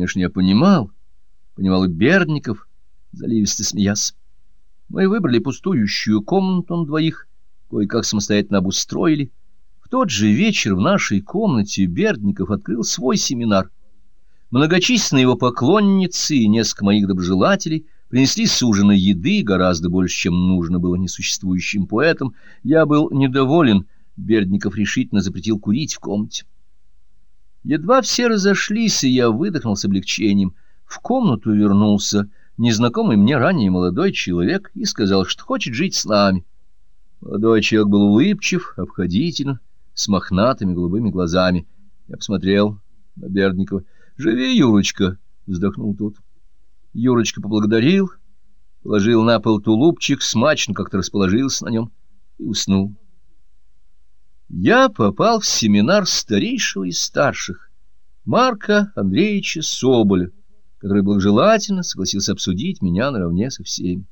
Конечно, я понимал, понимал и Бердников, заливисто смеясь. Мы выбрали пустующую комнату на двоих, кое-как самостоятельно обустроили. В тот же вечер в нашей комнате Бердников открыл свой семинар. Многочисленные его поклонницы и несколько моих доброжелателей принесли с ужина еды гораздо больше, чем нужно было несуществующим поэтам. Я был недоволен, Бердников решительно запретил курить в комнате. Едва все разошлись, и я выдохнул с облегчением. В комнату вернулся незнакомый мне ранее молодой человек и сказал, что хочет жить с нами. Молодой человек был улыбчив, обходителен, с мохнатыми голубыми глазами. Я посмотрел на Бердникова. «Живи, Юрочка!» — вздохнул тот. Юрочка поблагодарил, положил на пол тулупчик, смачно как-то расположился на нем и уснул. Я попал в семинар старейшего из старших, Марка Андреевича Соболя, который благожелательно согласился обсудить меня наравне со всеми.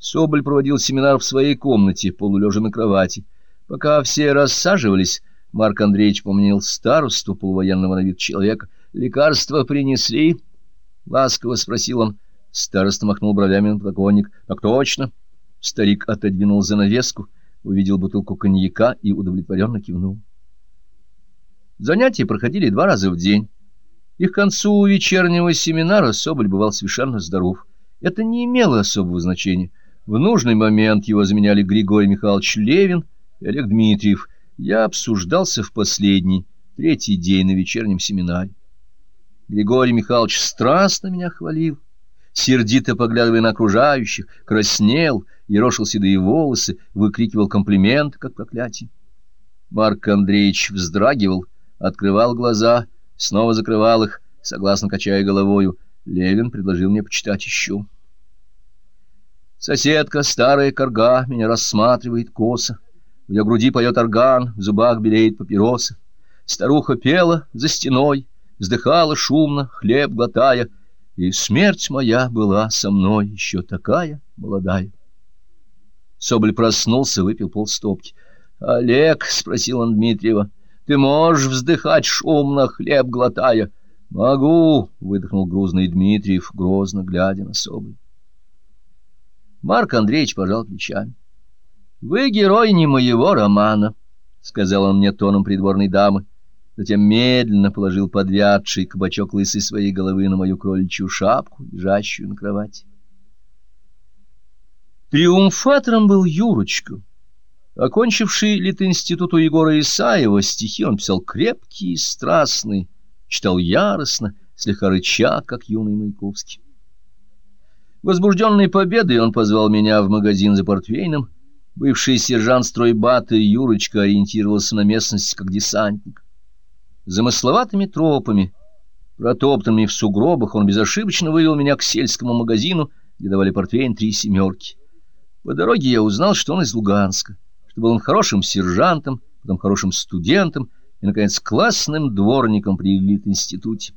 Соболь проводил семинар в своей комнате, полулежа на кровати. Пока все рассаживались, Марк Андреевич помнил старосту полувоенного на вид человека. «Лекарства принесли?» — ласково спросил он. Староста махнул бровями на подоконник. «Так точно». Старик отодвинул занавеску, увидел бутылку коньяка и удовлетворенно кивнул. Занятия проходили два раза в день. И к концу вечернего семинара Соболь бывал совершенно здоров. Это не имело особого значения. В нужный момент его заменяли Григорий Михайлович Левин и Олег Дмитриев. Я обсуждался в последний, третий день на вечернем семинаре. Григорий Михайлович страстно меня хвалил, сердито поглядывая на окружающих, краснел, ерошил седые волосы, выкрикивал комплименты, как проклятие. Марк Андреевич вздрагивал, открывал глаза — снова закрывал их, согласно качая головою. Левин предложил мне почитать еще. Соседка, старая корга, меня рассматривает косо. В ее груди поет орган, в зубах белеет папироса. Старуха пела за стеной, вздыхала шумно, хлеб глотая, и смерть моя была со мной еще такая молодая. Соболь проснулся, выпил полстопки. — Олег, — спросил он Дмитриева, — ты можешь вздыхать шумно, хлеб глотая? — Могу, — выдохнул грузный Дмитриев, грозно глядя на Соболь. Марк Андреевич пожал плечами. — Вы герой не моего романа, — сказал он мне тоном придворной дамы. Затем медленно положил подвядший кабачок лысой своей головы на мою кроличью шапку, лежащую на кровати. Триумфатором был Юрочка. Окончивший литинститут у Егора Исаева, стихи он писал крепкие и страстные, читал яростно, слегка рыча, как юный Маяковский. Возбужденной победой он позвал меня в магазин за портвейном. Бывший сержант стройбата Юрочка ориентировался на местность как десантник. Замысловатыми тропами, протоптанными в сугробах, он безошибочно вывел меня к сельскому магазину, где давали портвейн три семерки. По дороге я узнал, что он из Луганска что был он хорошим сержантом, потом хорошим студентом и, наконец, классным дворником при Элит-институте.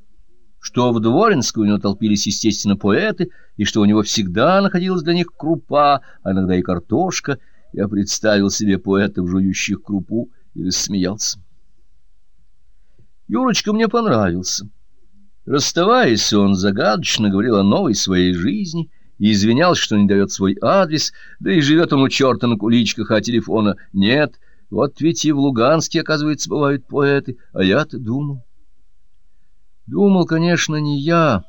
Что в Дворинской у него толпились, естественно, поэты, и что у него всегда находилась для них крупа, а иногда и картошка. Я представил себе поэтов, жующих крупу, и рассмеялся. Юрочка мне понравился. Расставаясь, он загадочно говорил о новой своей жизни — и извинялся, что не дает свой адрес, да и живет он у черта на куличках, а телефона нет. Вот ведь и в Луганске, оказывается, бывают поэты, а я-то думал. Думал, конечно, не я.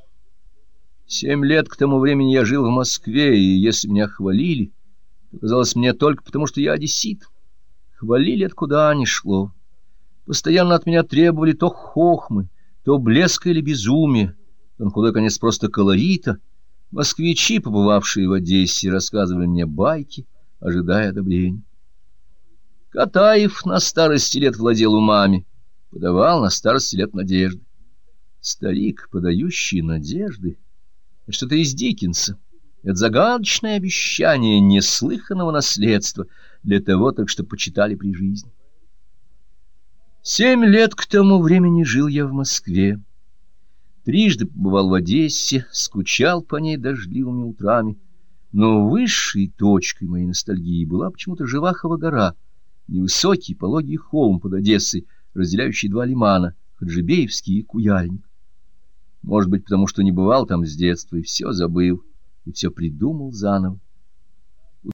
Семь лет к тому времени я жил в Москве, и если меня хвалили, казалось мне только потому, что я одессит. Хвалили, откуда ни шло. Постоянно от меня требовали то хохмы, то блеска или безумия, то худой конец просто колорита — Москвичи, побывавшие в Одессе, рассказывали мне байки, ожидая одобрения. Катаев на старости лет владел умами, подавал на старости лет надежды. Старик, подающий надежды, что-то из Диккенса. Это загадочное обещание неслыханного наследства для того, так что почитали при жизни. Семь лет к тому времени жил я в Москве. Трижды побывал в Одессе, скучал по ней дождливыми утрами. Но высшей точкой моей ностальгии была почему-то Живахова гора, невысокий пологий холм под Одессой, разделяющий два лимана — Хаджибеевский и Куяльник. Может быть, потому что не бывал там с детства и все забыл, и все придумал заново.